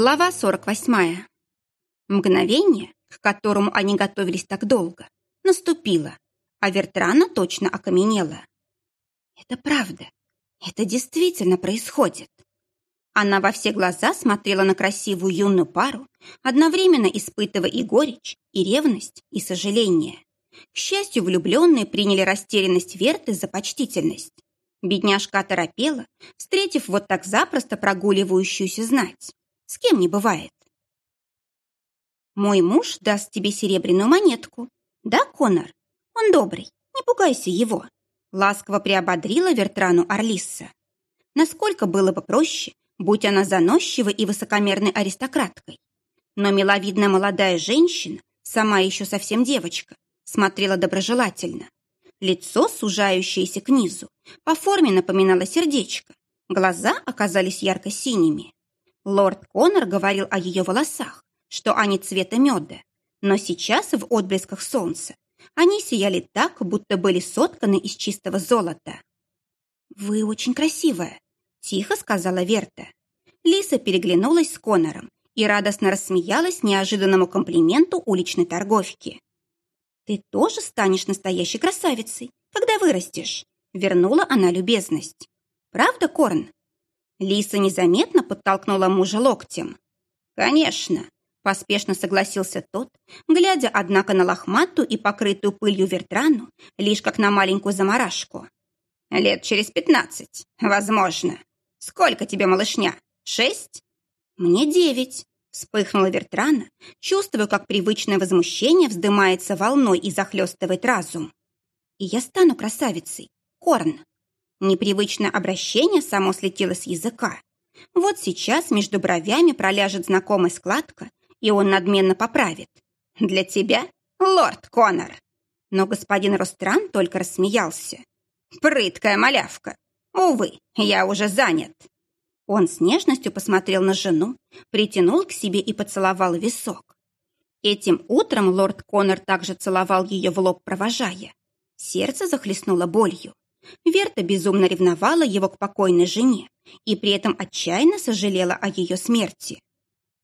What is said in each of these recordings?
Глава 48. Мгновение, к которому они готовились так долго, наступило, а Вертрана точно окаменела. Это правда. Это действительно происходит. Она во все глаза смотрела на красивую юную пару, одновременно испытывая и горечь, и ревность, и сожаление. К счастью, влюбленные приняли растерянность Верты за почтительность. Бедняжка оторопела, встретив вот так запросто прогуливающуюся знать. С кем не бывает. Мой муж даст тебе серебряную монетку. Да, Конор? Он добрый, не пугайся его. Ласково приободрила Вертрану Орлисса. Насколько было бы проще, будь она заносчивой и высокомерной аристократкой. Но миловидная молодая женщина, сама еще совсем девочка, смотрела доброжелательно. Лицо, сужающееся к низу, по форме напоминало сердечко. Глаза оказались ярко-синими. Лорд Коннор говорил о ее волосах, что они цвета меда, но сейчас в отблесках солнца они сияли так, будто были сотканы из чистого золота. «Вы очень красивая», — тихо сказала Верта. Лиса переглянулась с Коннором и радостно рассмеялась неожиданному комплименту уличной торговки. «Ты тоже станешь настоящей красавицей, когда вырастешь», — вернула она любезность. «Правда, Корн?» Лиса незаметно подтолкнула мужа локтем. «Конечно», — поспешно согласился тот, глядя, однако, на лохматую и покрытую пылью вертрану, лишь как на маленькую заморашку. «Лет через пятнадцать, возможно. Сколько тебе, малышня? Шесть?» «Мне девять», — вспыхнула вертрана, чувствуя, как привычное возмущение вздымается волной и захлестывает разум. «И я стану красавицей. Корн». Непривычное обращение само слетело с языка. Вот сейчас между бровями проляжет знакомая складка, и он надменно поправит. «Для тебя, лорд Коннор!» Но господин Ростран только рассмеялся. «Прыткая малявка! Увы, я уже занят!» Он с нежностью посмотрел на жену, притянул к себе и поцеловал висок. Этим утром лорд Коннор также целовал ее в лоб, провожая. Сердце захлестнуло болью. Верта безумно ревновала его к покойной жене и при этом отчаянно сожалела о ее смерти.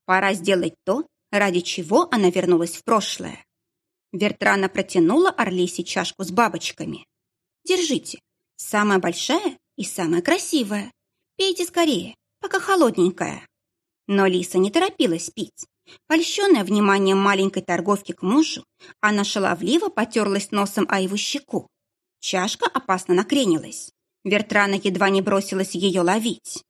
Пора сделать то, ради чего она вернулась в прошлое. Вертрана протянула Орлисе чашку с бабочками. «Держите, самая большая и самая красивая. Пейте скорее, пока холодненькая». Но Лиса не торопилась пить. Польщенная вниманием маленькой торговки к мужу, она шаловливо потерлась носом о его щеку. Чашка опасно накренилась. Вертрана едва не бросилась ее ловить.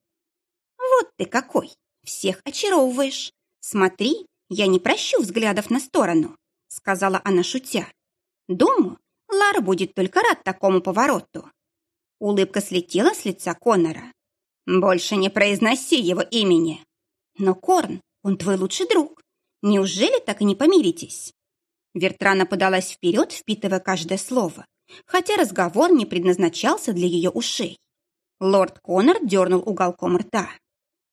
«Вот ты какой! Всех очаровываешь! Смотри, я не прощу взглядов на сторону», сказала она, шутя. «Думаю, Лара будет только рад такому повороту». Улыбка слетела с лица Конора. «Больше не произноси его имени». «Но, Корн, он твой лучший друг. Неужели так и не помиритесь?» Вертрана подалась вперед, впитывая каждое слово хотя разговор не предназначался для ее ушей. Лорд Коннор дернул уголком рта.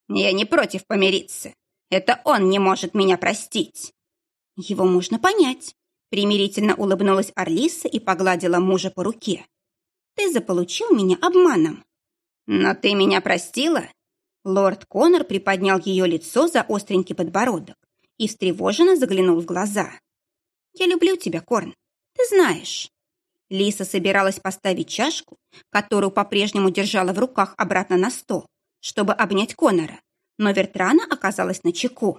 «Я не против помириться. Это он не может меня простить». «Его можно понять», — примирительно улыбнулась Орлиса и погладила мужа по руке. «Ты заполучил меня обманом». «Но ты меня простила?» Лорд Коннор приподнял ее лицо за остренький подбородок и встревоженно заглянул в глаза. «Я люблю тебя, Корн, ты знаешь». Лиса собиралась поставить чашку, которую по-прежнему держала в руках обратно на стол, чтобы обнять Конора, но Вертрана оказалась на чеку.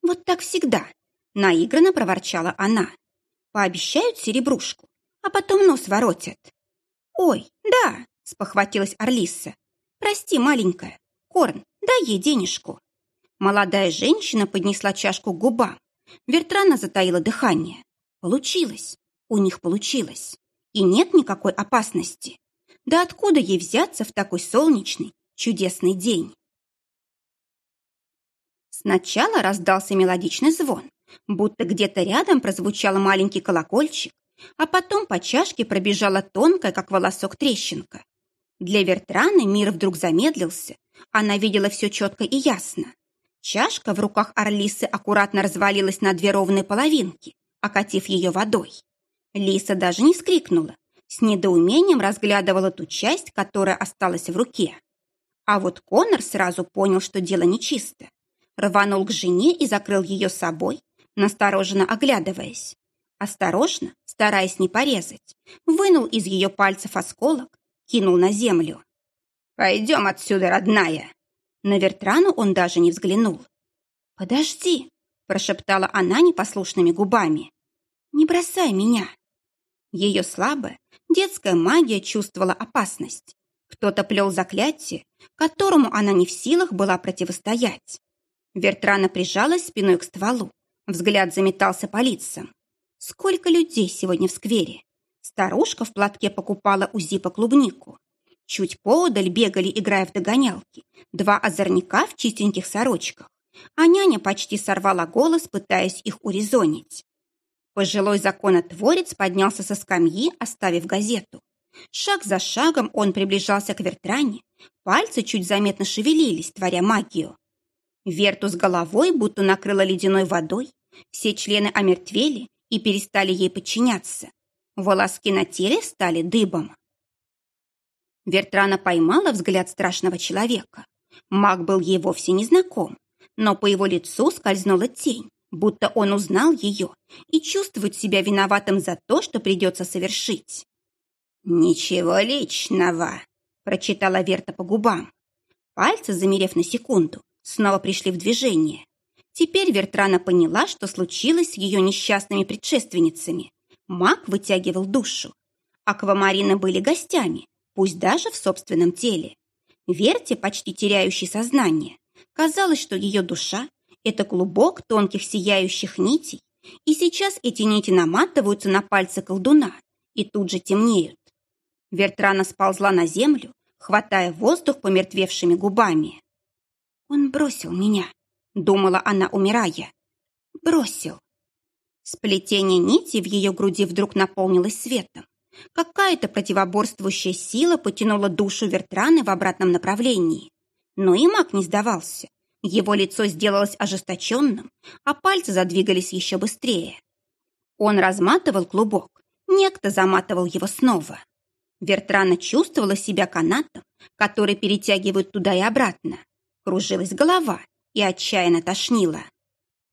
«Вот так всегда», — наигранно проворчала она. «Пообещают серебрушку, а потом нос воротят». «Ой, да», — спохватилась Орлиса. «Прости, маленькая, Корн, дай ей денежку». Молодая женщина поднесла чашку к губам. Вертрана затаила дыхание. Получилось. У них получилось. И нет никакой опасности. Да откуда ей взяться в такой солнечный, чудесный день? Сначала раздался мелодичный звон, будто где-то рядом прозвучал маленький колокольчик, а потом по чашке пробежала тонкая, как волосок, трещинка. Для Вертраны мир вдруг замедлился, она видела все четко и ясно. Чашка в руках Орлисы аккуратно развалилась на две ровные половинки, окатив ее водой. Лиса даже не скрикнула, с недоумением разглядывала ту часть, которая осталась в руке. А вот Конор сразу понял, что дело нечисто. рванул к жене и закрыл ее собой, настороженно оглядываясь. Осторожно, стараясь не порезать, вынул из ее пальцев осколок, кинул на землю. «Пойдем отсюда, родная!» На Вертрану он даже не взглянул. «Подожди!» – прошептала она непослушными губами. «Не бросай меня!» Ее слабая, детская магия чувствовала опасность. Кто-то плел заклятие, которому она не в силах была противостоять. Вертрана прижалась спиной к стволу. Взгляд заметался по лицам. Сколько людей сегодня в сквере? Старушка в платке покупала у Зипа клубнику. Чуть поодаль бегали, играя в догонялки, два озорника в чистеньких сорочках, а няня почти сорвала голос, пытаясь их урезонить. Пожилой законотворец поднялся со скамьи, оставив газету. Шаг за шагом он приближался к Вертране, пальцы чуть заметно шевелились, творя магию. Верту с головой будто накрыла ледяной водой, все члены омертвели и перестали ей подчиняться. Волоски на теле стали дыбом. Вертрана поймала взгляд страшного человека. Маг был ей вовсе не знаком, но по его лицу скользнула тень, будто он узнал ее и чувствует себя виноватым за то, что придется совершить. «Ничего личного», — прочитала Верта по губам. Пальцы, замерев на секунду, снова пришли в движение. Теперь Вертрана поняла, что случилось с ее несчастными предшественницами. Маг вытягивал душу. Аквамарины были гостями, пусть даже в собственном теле. Верте, почти теряющей сознание, казалось, что ее душа – это клубок тонких сияющих нитей, и сейчас эти нити наматываются на пальцы колдуна и тут же темнеют. Вертрана сползла на землю, хватая воздух помертвевшими губами. Он бросил меня думала она, умирая. Бросил. Сплетение нити в ее груди вдруг наполнилось светом. Какая-то противоборствующая сила потянула душу Вертраны в обратном направлении. Но и маг не сдавался. Его лицо сделалось ожесточенным, а пальцы задвигались еще быстрее. Он разматывал клубок, некто заматывал его снова. Вертрана чувствовала себя канатом, который перетягивают туда и обратно. Кружилась голова, и отчаянно тошнило.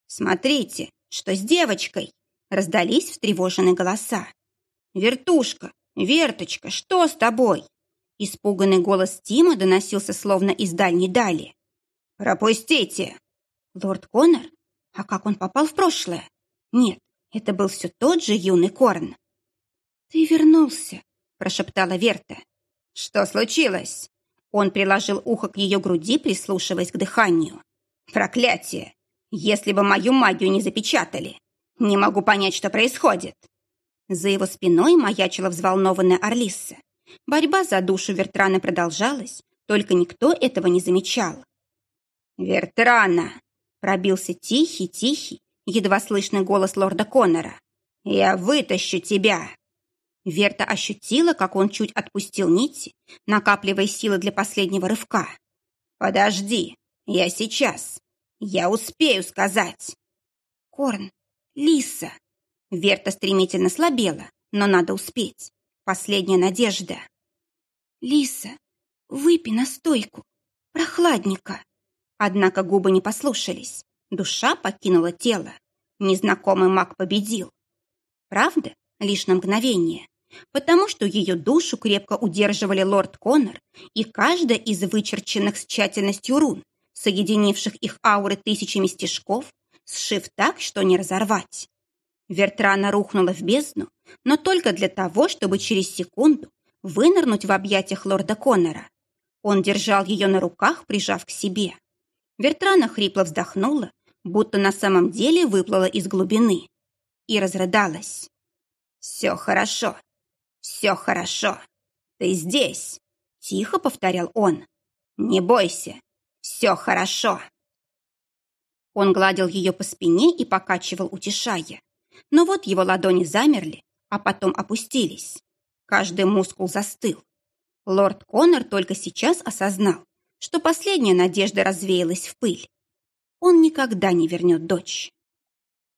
«Смотрите, что с девочкой!» раздались встревоженные голоса. «Вертушка! Верточка, что с тобой?» Испуганный голос Тима доносился словно из дальней дали. «Пропустите!» «Лорд Коннор? А как он попал в прошлое?» «Нет, это был все тот же юный Корн». «Ты вернулся», — прошептала Верта. «Что случилось?» Он приложил ухо к ее груди, прислушиваясь к дыханию. Проклятие! Если бы мою магию не запечатали! Не могу понять, что происходит!» За его спиной маячила взволнованная Орлисса. Борьба за душу Вертрана продолжалась, только никто этого не замечал. «Вертрана!» — пробился тихий-тихий, едва слышный голос лорда Коннора. «Я вытащу тебя!» Верта ощутила, как он чуть отпустил нити, накапливая силы для последнего рывка. «Подожди, я сейчас. Я успею сказать. Корн, Лиса. Верта стремительно слабела, но надо успеть. Последняя надежда. Лиса, выпей настойку. Прохладника. Однако губы не послушались. Душа покинула тело. Незнакомый маг победил. Правда? Лишь на мгновение. Потому что ее душу крепко удерживали лорд Коннор и каждая из вычерченных с тщательностью рун, соединивших их ауры тысячами стежков, сшив так, что не разорвать. Вертрана рухнула в бездну, но только для того, чтобы через секунду вынырнуть в объятиях лорда Коннора. Он держал ее на руках, прижав к себе. Вертрана хрипло вздохнула, будто на самом деле выплыла из глубины, и разрыдалась. «Все хорошо, все хорошо. Ты здесь!» — тихо повторял он. «Не бойся, все хорошо!» Он гладил ее по спине и покачивал, утешая. Но вот его ладони замерли, а потом опустились. Каждый мускул застыл. Лорд Коннор только сейчас осознал, что последняя надежда развеялась в пыль. Он никогда не вернет дочь.